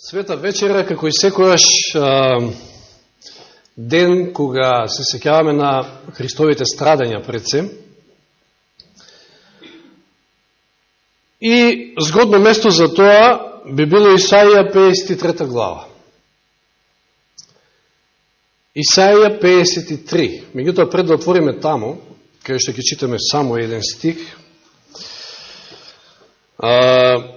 Света вечера, како и секојаш ден кога се секјаваме на Христовите страдања пред се, и згодно место за тоа би било Исаија 53 глава. Исаија 53. Меѓутоа, пред да отвориме таму, кај што ќе читаме само еден стих, а,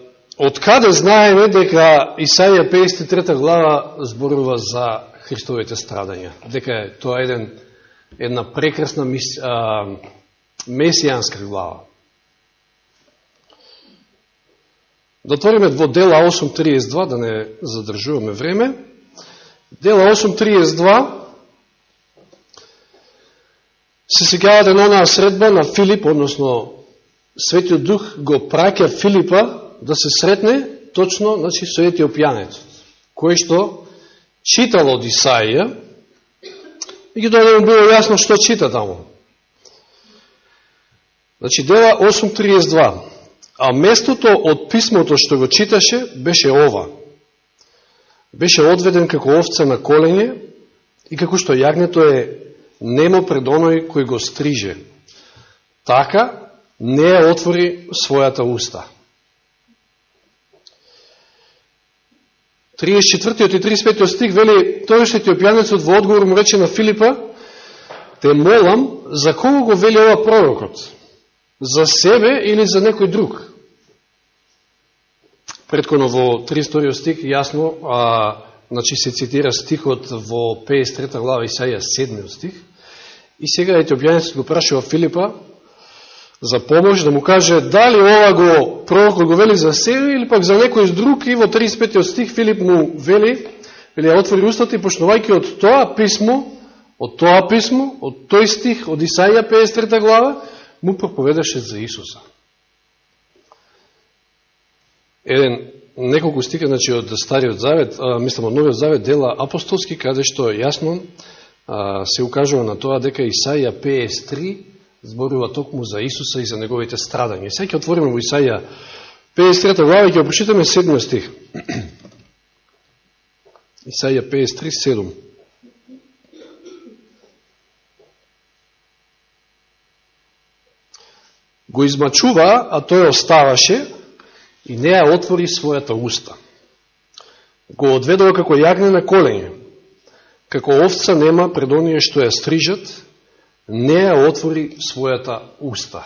Од каде знаеме дека Исаија 53 глава зборува за Христовите страдања? Дека е тоа еден, една прекрасна мис, а, месијанска глава. Да отвориме во дела 8.32, да не задржуваме време. Дела 8.32 се сегавате на онаа средба на Филип, односно Светиот Дух го праќа Филипа да се сретне точно значи, со етиопјанецот, кој што читал од Исаија, и ги да му било јасно што чита таму. Значи, дела 8.32. А местото од писмото што го читаше беше ова. Беше одведен како овца на колене и како што јагнето е немо пред оној кој го стриже. Така не ја отвори својата уста. 34 и 35 стих вели, тој што во одговор му рече на Филипа, те молам, за кого го вели ова пророкот? За себе или за некој друг? Предконо во 32 стих, јасно, а, значи се цитира стихот во 53 глава Исаија 7 стих, и сега етиопјанецот го прашува Филипа, за помош, да му каже дали ова го пророкот го вели за себе или пак за некој друг и во 35 стих Филип му вели, вели ја отвори устата и почнувајќи од тоа писмо, од тоа писмо, од тој стих, од Исаија 53 глава, му проповедаше за Исуса. Еден неколку стика, значи од Стариот Завет, а, мислам од Новиот Завет, дела апостолски, каде што јасно а, се укажува на тоа дека Исаја 53 зборува токму за Исуса и за неговите страдања. Сега ќе отвориме во Исаија 53 глава и ќе прочитаме 7 стих. Исаија 53, 7. Го измачува, а тој оставаше и неа отвори својата уста. Го одведува како јагне на колене, како овца нема пред оние што ја стрижат, не ја отвори својата уста.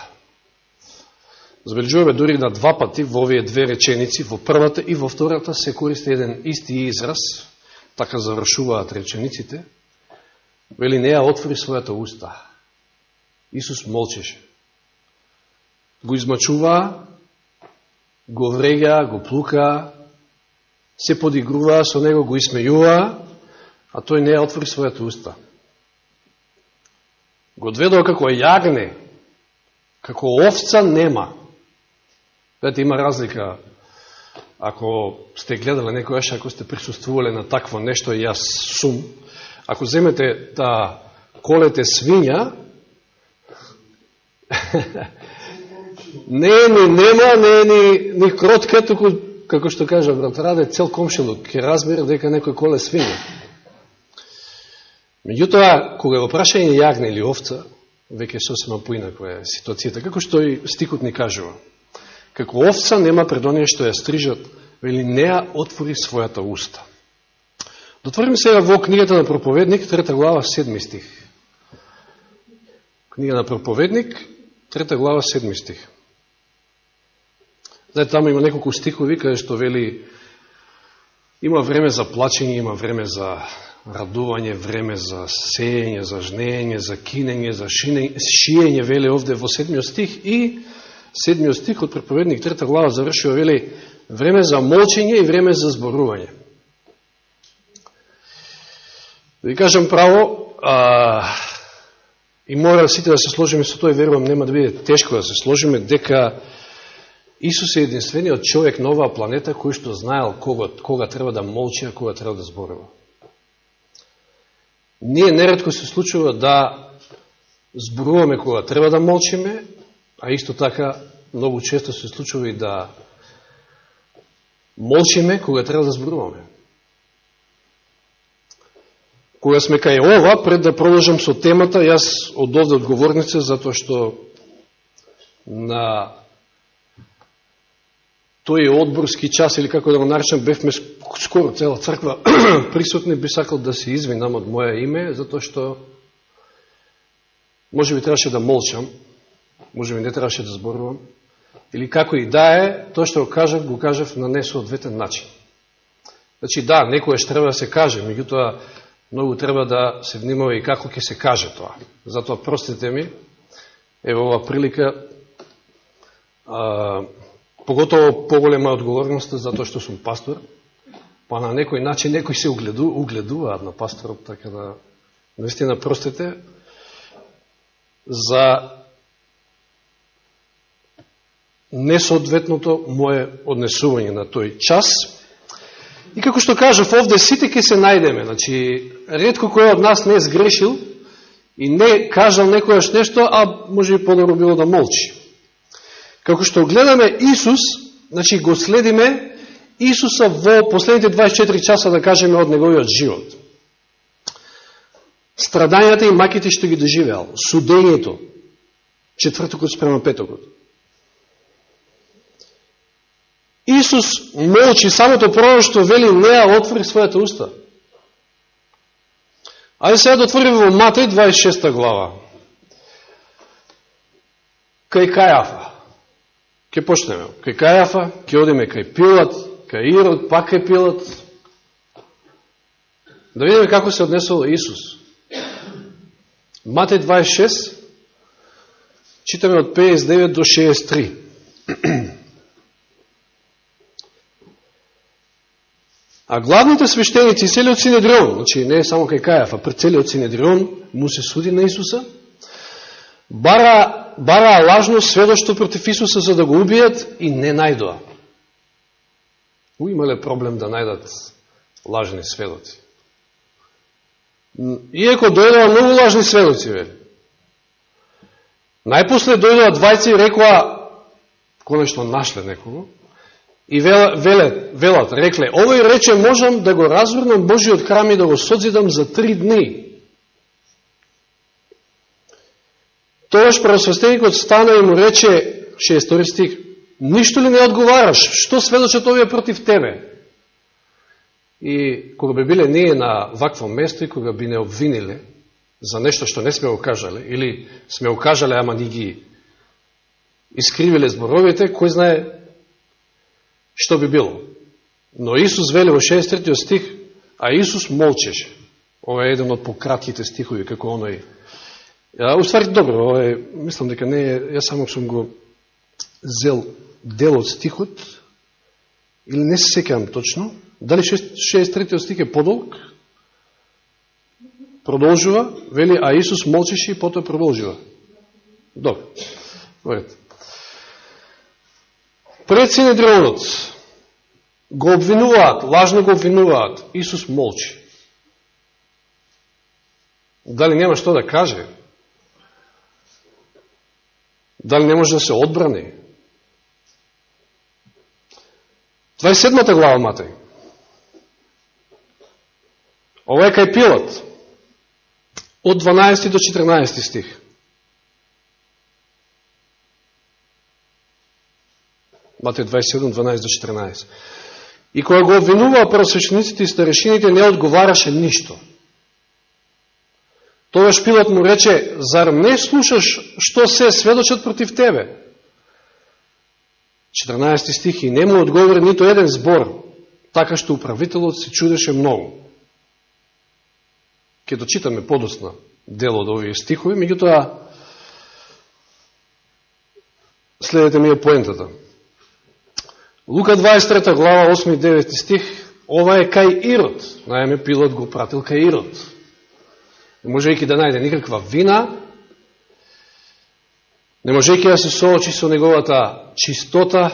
Забележуваме дури на два пати во овие две реченици, во првата и во втората се користи еден исти израз, така завршуваат речениците, вели не ја отвори својата уста. Исус молчеше. Го измачува, го врега, го плука, се подигруваа со него, го исмејуваа, а тој не ја отвори својата уста го одведува како јагне, како овца нема. Знаете, има разлика, ако сте гледале некојаш, ако сте присуствувале на такво нешто, и јас сум, ако земете да колете свиња, не е ни нема, не е ни, ни кротка, туку, како што кажа брат Раде, цел комшилук, ќе разбира дека некој коле свиња. Меѓутоа, кога го прашање јагне или овца, веќе сосема поинако е ситуацијата. Како што и стикот ни кажува. Како овца нема пред оние што ја стрижат, вели неа отвори својата уста. Дотворим сега во книгата на проповедник, трета глава, седми стих. Книга на проповедник, трета глава, седми стих. Знаете, таму има неколку стихови, каде што вели има време за плачење, има време за радување, време за сејање, за жнење, за кинење, за шиење, веле овде во седмиот стих и седмиот стих од проповедник трета глава завршува, вели време за молчење и време за зборување. Да ви кажам право, а, и мора сите да се сложиме со тој, верувам, нема да биде тешко да се сложиме, дека Исус е единствениот човек на оваа планета кој што знаел кога, кога треба да молчи, а кога треба да зборува. Ние нередко се случува да зборуваме кога треба да молчиме, а исто така многу често се случува и да молчиме кога треба да зборуваме. Кога сме кај ова, пред да продолжам со темата, јас од овде одговорница, затоа што на тој одборски час, или како да го наречам, бевме скоро цела црква присутни, би сакал да се извинам од моја име, затоа што може би требаше да молчам, може би не требаше да зборувам, или како и да е, тоа што го кажав, го кажав на несоодветен начин. Значи да, некојаш треба да се каже, меѓутоа многу треба да се внимава и како ќе се каже тоа. Затоа простите ми, ево ова прилика, а, поготово поголема одговорност затоа што сум пастор, па на некој начин некој се угледу, угледуваат на пасторот, така да наистина простите за несоодветното моје однесување на тој час. И како што кажав овде, сите ќе се најдеме. Значи, редко кој од нас не е сгрешил и не кажал некојаш нешто, а може и подобро било да молчи. Како што гледаме Исус, значи го следиме Исуса во последните 24 часа, да кажеме, од неговиот живот. Страдањата и маките што ги доживеал, судењето, четвртокот спрема петокот. Исус молчи, самото прво што вели неа отвори својата уста. Ајде сега да отвориме во Матеј 26 глава. Кај Кајафа. Ке почнеме. Кај Кајафа, ке одиме кај Пилат, кај Ирод, пак кај Пилат. Да видиме како се однесол Исус. Матеј 26, читаме од 59 до 63. А главните свештеници и целиот Синедрион, значи не е само кај Кајаф, а пред целиот Синедрион му се суди на Исуса, бара, бара лажно сведоштво против Исуса за да го убијат и не најдоа. У имале проблем да најдат лажни сведоци. Иеко дојдоа многу лажни сведоци, вели. Најпосле дојдоа двајци и рекоа, конечно нашле некого, И велат, велат, рекле, овој рече можам да го развернам Божиот храм и да го созидам за три дни. Тогаш правосвестеникот стана и му рече, 6 стих, ништо ли не одговараш? Што сведочат овие против тебе? И кога би биле ние на вакво место и кога би не обвиниле за нешто што не сме окажале, или сме окажале, ама ни ги искривиле зборовите, кој знае што би било. Но Исус вели во 63 стих, а Исус молчеше. Ова е еден од пократките стихови, како оној. А, уствари, добро, ова е, мислам дека не е, јас само сум го зел дел од стихот, или не се секам точно, дали 63 стих е подолг, продолжува, вели, а Исус молчеше и потоа продолжува. Добро. Добре. Пред Синедрионот го обвинуваат, лажно го обвинуваат. Исус молчи. Дали нема што да каже? Дали не може да се одбрани? 27-та глава Матеј. Ова е кај Пилот. Од 12 до 14 стих. Матеј 27, 12 до 14. И кога го обвинуваа просвещениците и старешините, не одговараше ништо. Тогаш Пилат му рече, зар не слушаш што се сведочат против тебе? 14 стих и не му одговори нито еден збор, така што управителот се чудеше многу. Ке дочитаме подосна дел од овие стихови, меѓутоа следете ми е поентата. Лука 23 глава, 8 и 9 стих, ова е кај Ирод. Најме Пилот го пратил кај Ирод. Не можејќи да најде никаква вина, не можејќи да се соочи со неговата чистота,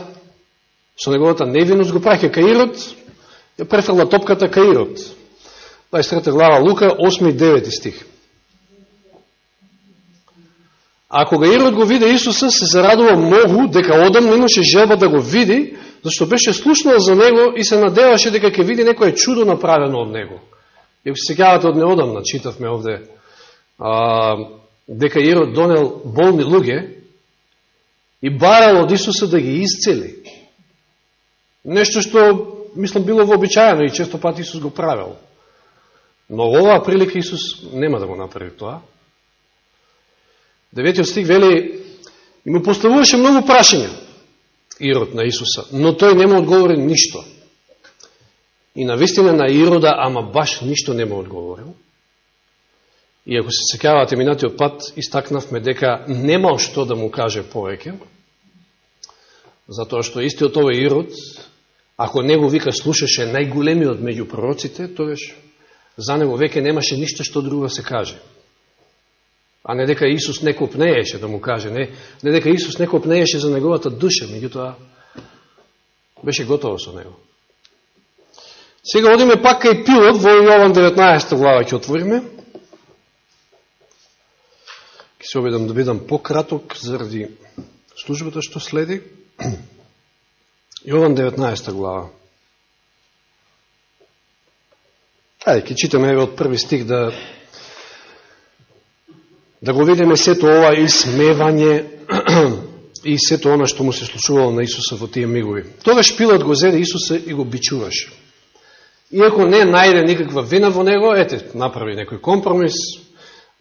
со неговата невиност, го праќа Каирот, ја префрла топката Каирот. 23 глава Лука, 8 и 9 стих. А кога Ирод го виде Исуса, се зарадува многу дека одам, не имаше желба да го види, зашто беше слушнал за него и се надеваше дека ќе види некое чудо направено од него. И сегавате да од неодамна, читавме овде, а, дека Ирод донел болни луѓе и барал од Исуса да ги исцели. Нешто што, мислам, било вообичаено и често пати Исус го правил. Но оваа прилика Исус нема да го направи тоа. Деветиот стих вели, и му поставуваше многу прашања Ирод на Исуса, но тој нема одговори ништо. И на вистина на Ирода, ама баш ништо не му одговорил. И ако се секавате минатиот пат, истакнавме дека немал што да му каже повеќе, затоа што истиот овој Ирод, ако него вика слушаше најголемиот меѓу пророците, тоеш за него веќе немаше ништо што друго се каже. А не дека Исус не копнееше да му каже, не, не дека Исус не копнееше за неговата душа, меѓутоа беше готово со него. Сега одиме пак кај Пилот во Јован 19 глава ќе отвориме. Ке се обидам да бидам пократок заради службата што следи. Јован 19 глава. Ајде, ке читаме еве од први стих да да го видиме сето ова исмевање и сето она што му се случувало на Исуса во тие мигови. Тогаш Пилот го зеде Исуса и го бичуваше. Иако не најде никаква вина во него, ете, направи некој компромис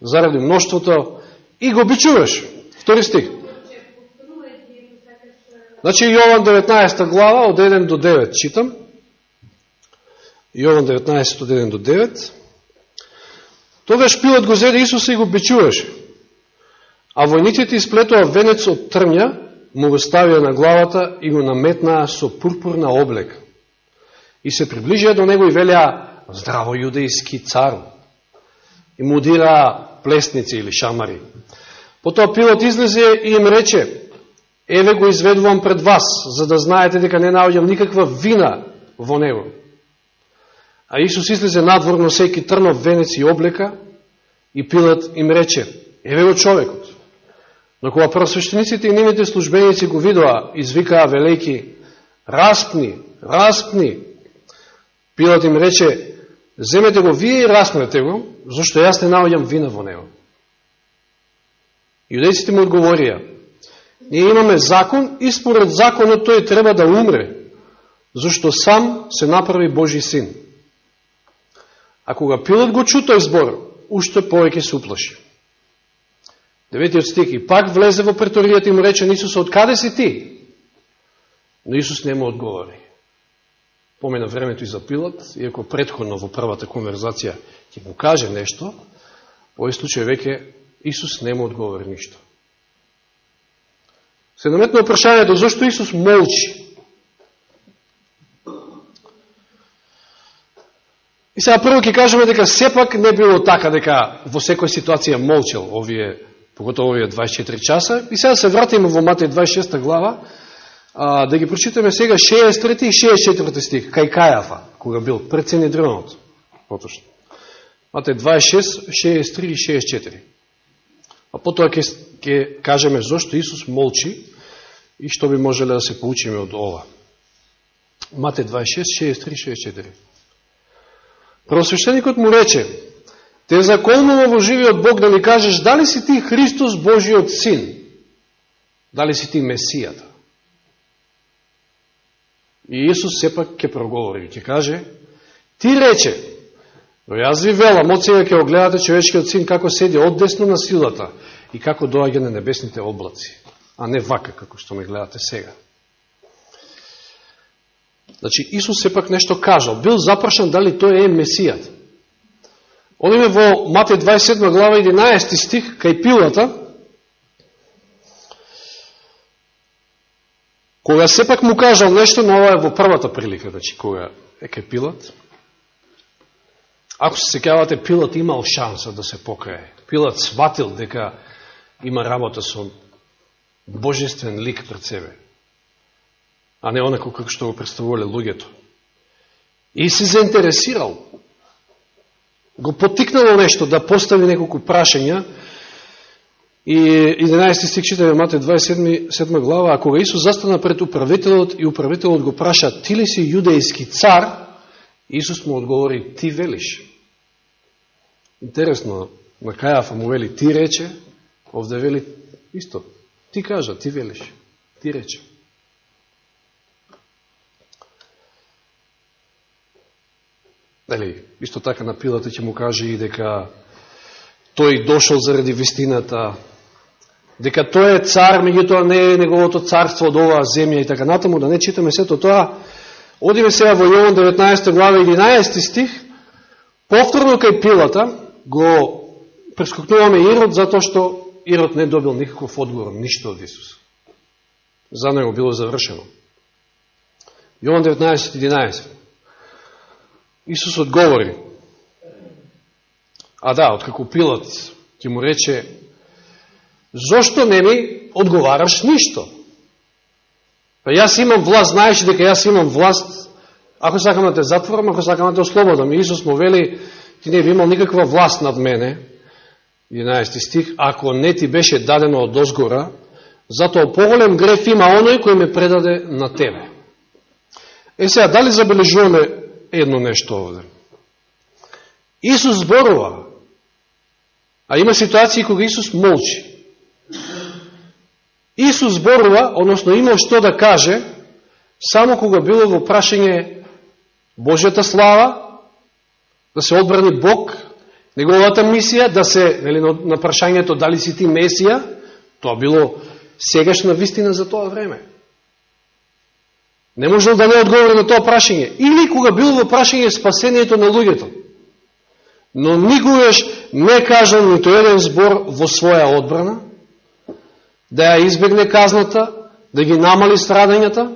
заради мноштвото и го бичуваше. Втори стих. Значи Јован 19 глава од 1 до 9 читам. Јован 19 од 1 до 9. Тогаш Пилот го зеде Исуса и го бичуваше. А војниците исплетува венец од трња, му го ставија на главата и го наметнаа со пурпурна облека. И се приближија до него и велеа, здраво јудејски цар. И му дираа плесници или шамари. Потоа пилот излезе и им рече, еве го изведувам пред вас, за да знаете дека не наоѓам никаква вина во него. А Исус излезе надвор, на секи трнов венец и облека, и Пилат им рече, еве го човекот. Но кога просвещениците и нивните службеници го видоа, извикаа велики, распни, распни. Пилат им рече, земете го вие и распнете го, зашто јас не наоѓам вина во него. Јудејците му одговорија, ние имаме закон и според законот тој треба да умре, зашто сам се направи Божи син. А кога Пилат го чу тој збор, уште повеќе се уплаши. Деветиот стих, и пак влезе во преторијата и му рече на Исус, од каде си ти? Но Исус не му одговори. Помена времето и за Пилат, иако предходно во првата конверзација ќе му каже нешто, во овој случај веќе Исус не му одговори ништо. Се наметно прашањето, зашто Исус молчи? И сега прво ќе кажеме дека сепак не било така дека во секоја ситуација молчел овие, поготово овие 24 часа. И сега се вратиме во Матеј 26 глава, а, да ги прочитаме сега 63 и 64 стих, кај Кајафа, кога бил пред Синедрионот, поточно. Мате 26, 63 и 64. А потоа ќе, ќе кажеме зошто Исус молчи и што би можеле да се поучиме од ова. Мате 26, 63 и 64. Просвещеникот му рече, те законува во живиот Бог да ни кажеш дали си ти Христос Божиот син, дали си ти Месијата. И Исус сепак ќе проговори, ќе каже, ти рече, но јас ви велам, од сега ќе огледате човечкиот син како седи одесно на силата и како доаѓа на небесните облаци, а не вака како што ме гледате сега. Значи, Исус сепак нешто кажал. Бил запрашан дали тој е Месијат. Одиме во Матеј 27 глава 11 стих, кај Пилата, кога сепак му кажал нешто, но ова е во првата прилика, значи, кога е кај Пилат, ако се секавате, Пилат имал шанса да се покае. Пилат сватил дека има работа со божествен лик пред себе а не онако како што го представувале луѓето. И се заинтересирал. Го потикнало нешто да постави неколку прашања И 11 стих читаме Матеј 27 7 глава, а кога Исус застана пред управителот и управителот го праша, ти ли си јудејски цар? Исус му одговори, ти велиш. Интересно, на Кајафа му вели, ти рече, овде вели исто. Ти кажа, ти велиш, ти рече. Дали, исто така на пилата ќе му каже и дека тој дошол заради вистината, дека тој е цар, меѓутоа не е неговото царство од оваа земја и така натаму, да не читаме сето тоа. Одиме сега во Јован 19 глава 11 стих, повторно кај пилата го прескокнуваме Ирод затоа што Ирод не добил никаков одговор, ништо од Исус. За него било завршено. Јован 19.11 Исус одговори, а да, откако Пилат ќе му рече, зошто не ми одговараш ништо? Па јас имам власт, знаеш дека јас имам власт, ако сакам да те затворам, ако сакам да те ослободам. И Исус му вели, ти не би имал никаква власт над мене, 11 стих, ако не ти беше дадено од озгора, затоа поголем греф има оној кој ме предаде на тебе. Е сега, дали забележуваме едно нешто овде? Исус зборува, а има ситуации кога Исус молчи. Исус зборува, односно имал што да каже, само кога било во прашање Божјата слава, да се одбрани Бог, неговата мисија, да се, нели, на прашањето дали си ти Месија, тоа било сегашна вистина за тоа време. Не можел да не одговори на тоа прашање. Или кога било во прашање спасението на луѓето. Но никогаш не кажал нито еден збор во своја одбрана, да ја избегне казната, да ги намали страдањата,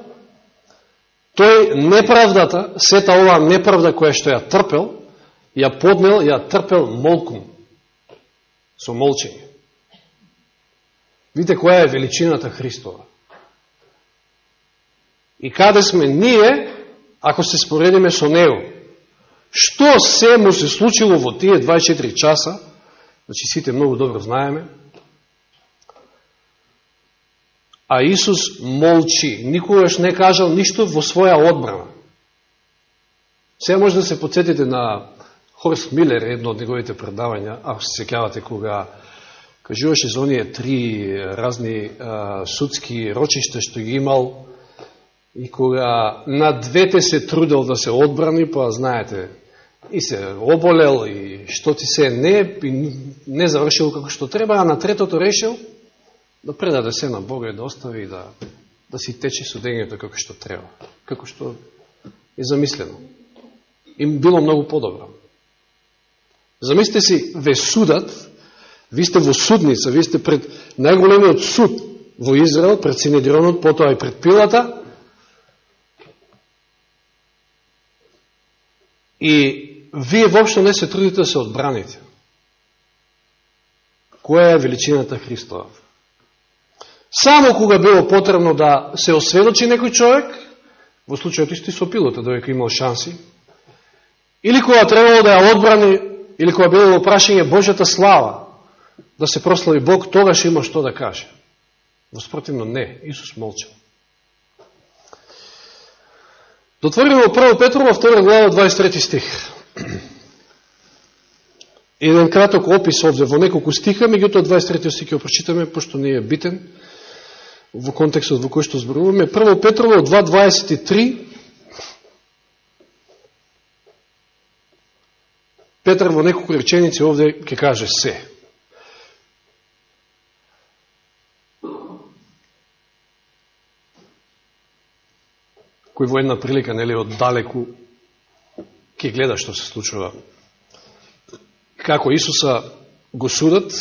тој неправдата, сета оваа неправда која што ја трпел, ја поднел, ја трпел молкум, со молчење. Видите која е величината Христова. И каде сме ние, ако се споредиме со Него? Што се му се случило во тие 24 часа, значи сите многу добро знаеме, А Исус молчи, никогаш не кажал ништо во своја одбрана. Се може да се подсетите на Хорст Милер, едно од неговите предавања, ако се секјавате кога кажуваше за оние три разни а, судски рочишта што ги имал и кога на двете се трудел да се одбрани, па знаете, и се оболел и што ти се не, и не завршил како што треба, а на третото решил да предаде се на Бога и да остави и да, да си тече судењето како што треба, како што е замислено. Им било многу подобро. Замислите си, ве судат, ви сте во судница, ви сте пред најголемиот суд во Израел, пред Синедионот, потоа и пред Пилата, и вие воопшто не се трудите да се одбраните. Која е величината Христова? Само кога било потребно да се осведочи некој човек, во случајот исти со пилота, доека имал шанси, или кога требало да ја одбрани, или кога било во прашање Божјата слава, да се прослави Бог, тогаш има што да каже. Воспротивно не, Исус молчал. Дотвориме во 1 Петрова, 2 глава, 23 стих. Еден краток опис овде во неколку стиха, меѓутоа 23 стих ќе прочитаме, пошто не е битен во контекстот во кој што зборуваме. Прво Петрово 2.23 Петр во неколку реченици овде ќе каже се. Кој во една прилика, нели, од далеку ќе гледа што се случува. Како Исуса го судат,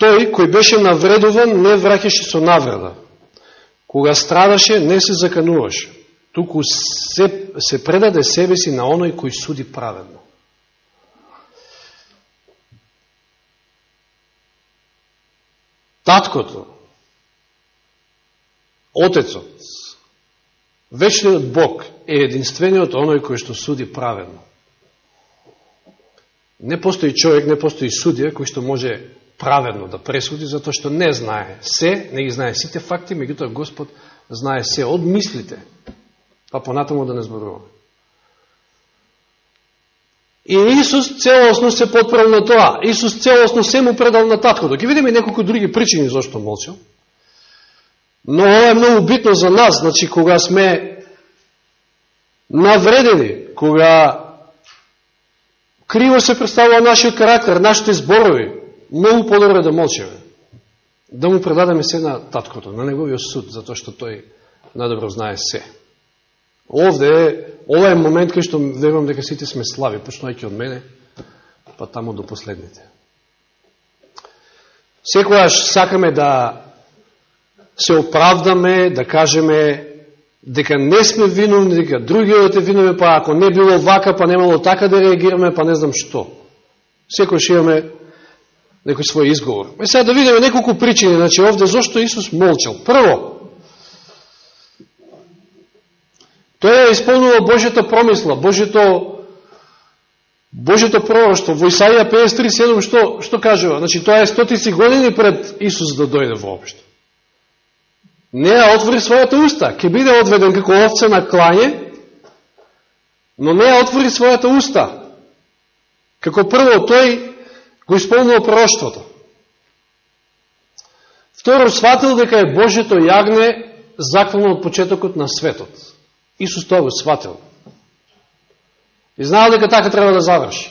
Тој кој беше навредуван не враќаше со навреда. Кога страдаше не се закануваше. Туку се, се предаде себе си на оној кој суди праведно. Таткото, Отецот, Вечниот Бог е единствениот оној кој што суди праведно. Не постои човек, не постои судија кој што може праведно да пресуди, затоа што не знае се, не ги знае сите факти, меѓутоа Господ знае се од мислите, па понатаму да не зборуваме. И Исус целосно се подправил на тоа. Исус целосно се му предал на таткото. Ги видиме неколку други причини зашто молчал. Но ова е многу битно за нас, значи кога сме навредени, кога криво се представува нашиот карактер, нашите зборови, многу подобро да молчеме. Да му предадеме се на таткото, на неговиот суд, затоа што тој надобро знае се. Овде е, ова е момент кај што верувам дека сите сме слави, почнувајќи од мене, па таму до последните. Секојаш сакаме да се оправдаме, да кажеме дека не сме виновни, дека другиот е виновен, па ако не било вака, па немало така да реагираме, па не знам што. Секојаш имаме некој свој изговор. Е сега да видиме неколку причини, значи овде зашто Исус молчал. Прво, Тој е исполнува Божјата промисла, Божјето Божјето пророќство во Исаија 53:7 што што кажува? Значи тоа е стотици години пред Исус да дојде воопшто. Не ја отвори својата уста, ќе биде одведен како овца на клање, но не ја отвори својата уста. Како прво тој го исполнил пророќството. Второ, сватил дека е Божјето јагне заклано од почетокот на светот. Исус тоа го сватил. И знаел дека така треба да заврши.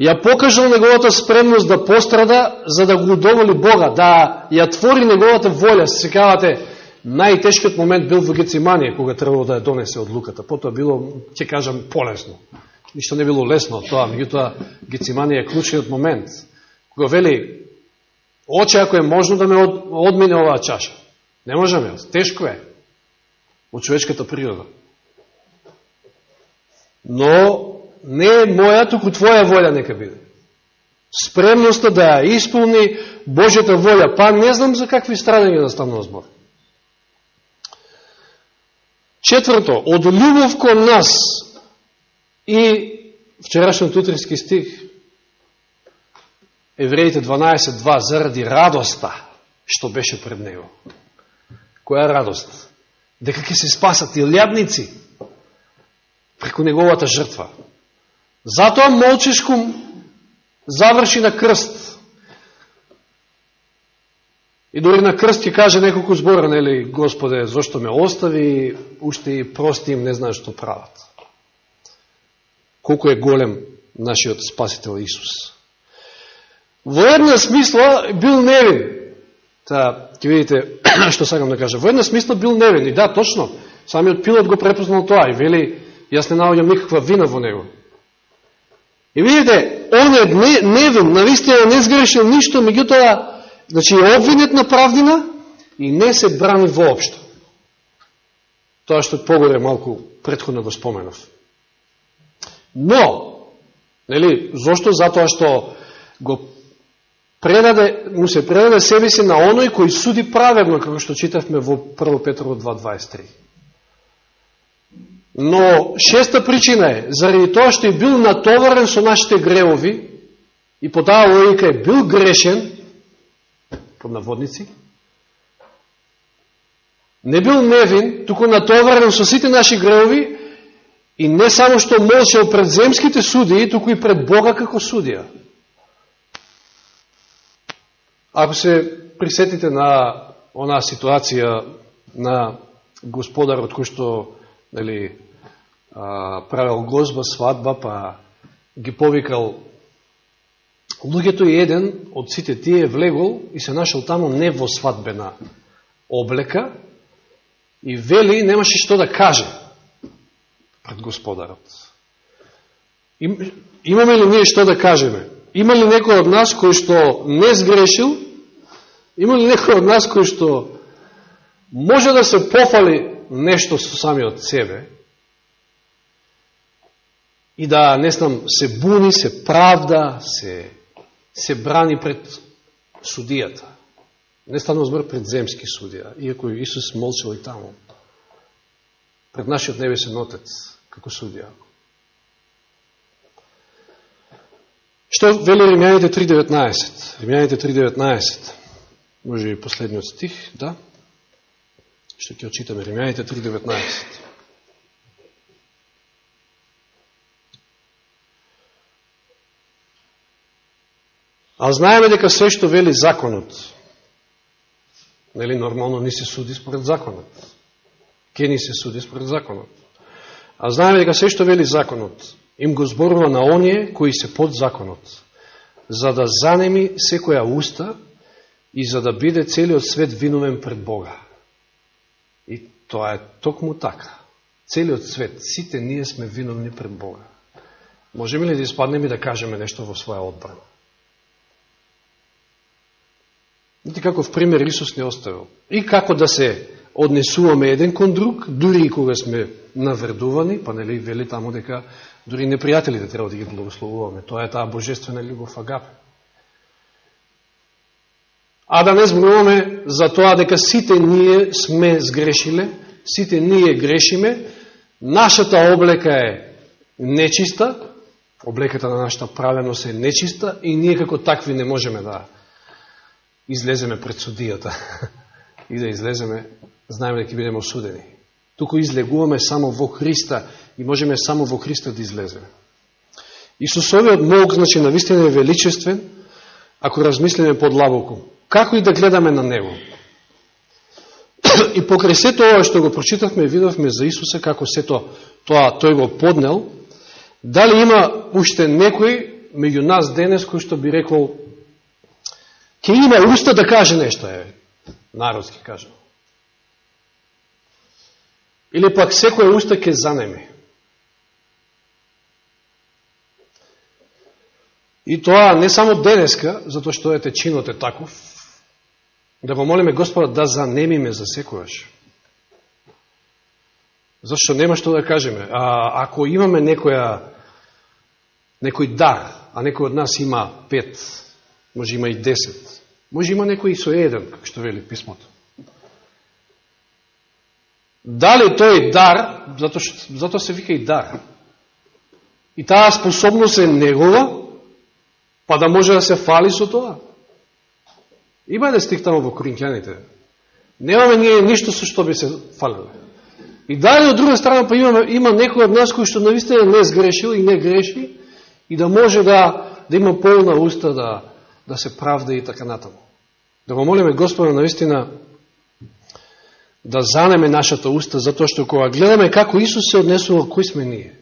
Ја покажал неговата спремност да пострада, за да го удоволи Бога, да ја твори неговата волја. Се секавате, најтешкиот момент бил во Гециманија, кога требало да ја донесе од луката. Потоа било, ќе кажам, полесно. Ништо не било лесно од тоа, меѓутоа Гециманија е клучниот момент. Кога вели, оче ако е можно да ме одмине оваа чаша. Не можеме, тешко е од човечката природа. Но не е моја, туку твоја волја нека биде. Спремноста да ја исполни Божјата волја. Па не знам за какви страдања да станува збор. Четврто, од љубов кон нас и вчерашниот утрински стих Евреите 12.2 заради радоста што беше пред него. Која радост? дека ќе се спасат и лјадници преку неговата жртва. Затоа молчешком заврши на крст. И дори на крст ќе каже неколку збора, нели, Господе, зашто ме остави, уште и прости им не знаеш што прават. Колко е голем нашиот Спасител Исус. Во една смисла бил невин, Та, ќе видите што сакам да кажа. Во една смисла бил невин. И да, точно. Самиот пилот го препознал тоа и вели, јас не наоѓам никаква вина во него. И видите, он е не, невин, навистина не сгрешил ништо, меѓутоа, значи е обвинет на правдина и не се брани воопшто. Тоа што погоре малку предходно го споменав. Но, нели, зошто? Затоа што го предаде, му се предаде себе си на оној кој суди праведно, како што читавме во 1 Петро 2.23. Но шеста причина е, заради тоа што е бил натоварен со нашите гревови, и по таа логика е бил грешен, под наводници, не бил невин, туку натоварен со сите наши гревови, и не само што молчал пред земските судии, туку и пред Бога како судија. Ако се присетите на онаа ситуација на господарот кој што нели, правил гозба, свадба, па ги повикал луѓето и еден од сите тие влегол и се нашел таму не во свадбена облека и вели немаше што да каже пред господарот. Имаме ли ние што да кажеме? Има ли некој од нас кој што не сгрешил? Има ли некој од нас кој што може да се пофали нешто со самиот себе и да, не знам, се буни, се правда, се, се брани пред судијата? Не станува збор пред земски судија, иако Исус молчал и таму. Пред нашиот небесен Отец, како судија. Што вели Римјаните 3.19? Римјаните 3.19. Може и последниот стих, да? Што ќе очитаме Римјаните 3.19. А знаеме дека се што вели законот, нели нормално ни се суди според законот. Ке ни се суди според законот. А знаеме дека се што вели законот, им го зборува на оние кои се под законот, за да занеми секоја уста и за да биде целиот свет виновен пред Бога. И тоа е токму така. Целиот свет, сите ние сме виновни пред Бога. Можеме ли да испаднеме да кажеме нешто во своја одбрана? Видите каков пример Исус не оставил. И како да се однесуваме еден кон друг, дури и кога сме навредувани, па нели вели таму дека дури непријателите треба да ги благословуваме. Тоа е таа божествена љубов агапе. А да не зборуваме за тоа дека сите ние сме сгрешиле, сите ние грешиме, нашата облека е нечиста, облеката на нашата правеност е нечиста и ние како такви не можеме да излеземе пред судијата и да излеземе, знаеме дека бидеме осудени. Туку излегуваме само во Христа и можеме само во Христа да излеземе. Исусовиот мог, значи, навистина е величествен, ако размислиме под лавоку. Како и да гледаме на Него. И покрај сето ова што го прочитавме, видовме за Исуса, како сето тоа тој го поднел, дали има уште некој меѓу нас денес кој што би рекол ќе има уста да каже нешто, е, народски кажа. Или пак секоја уста ќе занеме. И тоа не само денеска, затоа што ете чинот е таков, да го молиме Господа да занемиме за секојаш. Зашто нема што да кажеме. А, ако имаме некоја, некој дар, а некој од нас има пет, може има и десет, може има некој и со еден, како што вели писмото. Дали тој дар, зато, зато се вика и дар, и таа способност е негова, па да може да се фали со тоа. Има еден стих таму во Коринќаните. Немаме ние ништо со што би се фалиле. И дали од друга страна па имаме, има некој од нас кој што наистина не сгрешил и не греши и да може да, да има полна уста да, да се правда и така натаму. Да го молиме Господа навистина да занеме нашата уста, затоа што кога гледаме како Исус се однесува, кои сме ние?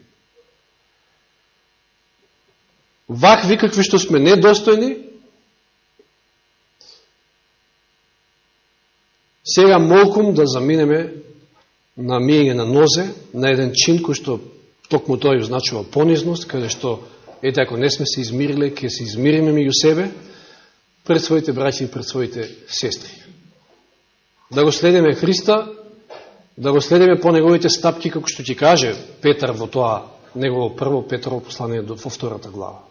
Вакви какви што сме недостојни, сега молкум да заминеме на мијење на нозе, на еден чин кој што токму тој означува понизност, каде што, ете, ако не сме се измириле, ќе се измириме меѓу себе, пред своите браќи и пред своите сестри. Да го следиме Христа, да го следиме по неговите стапки, како што ќе каже Петар во тоа негово прво Петрово послание во втората глава.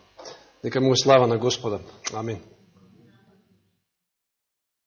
Нека му е слава на Господа. Амин.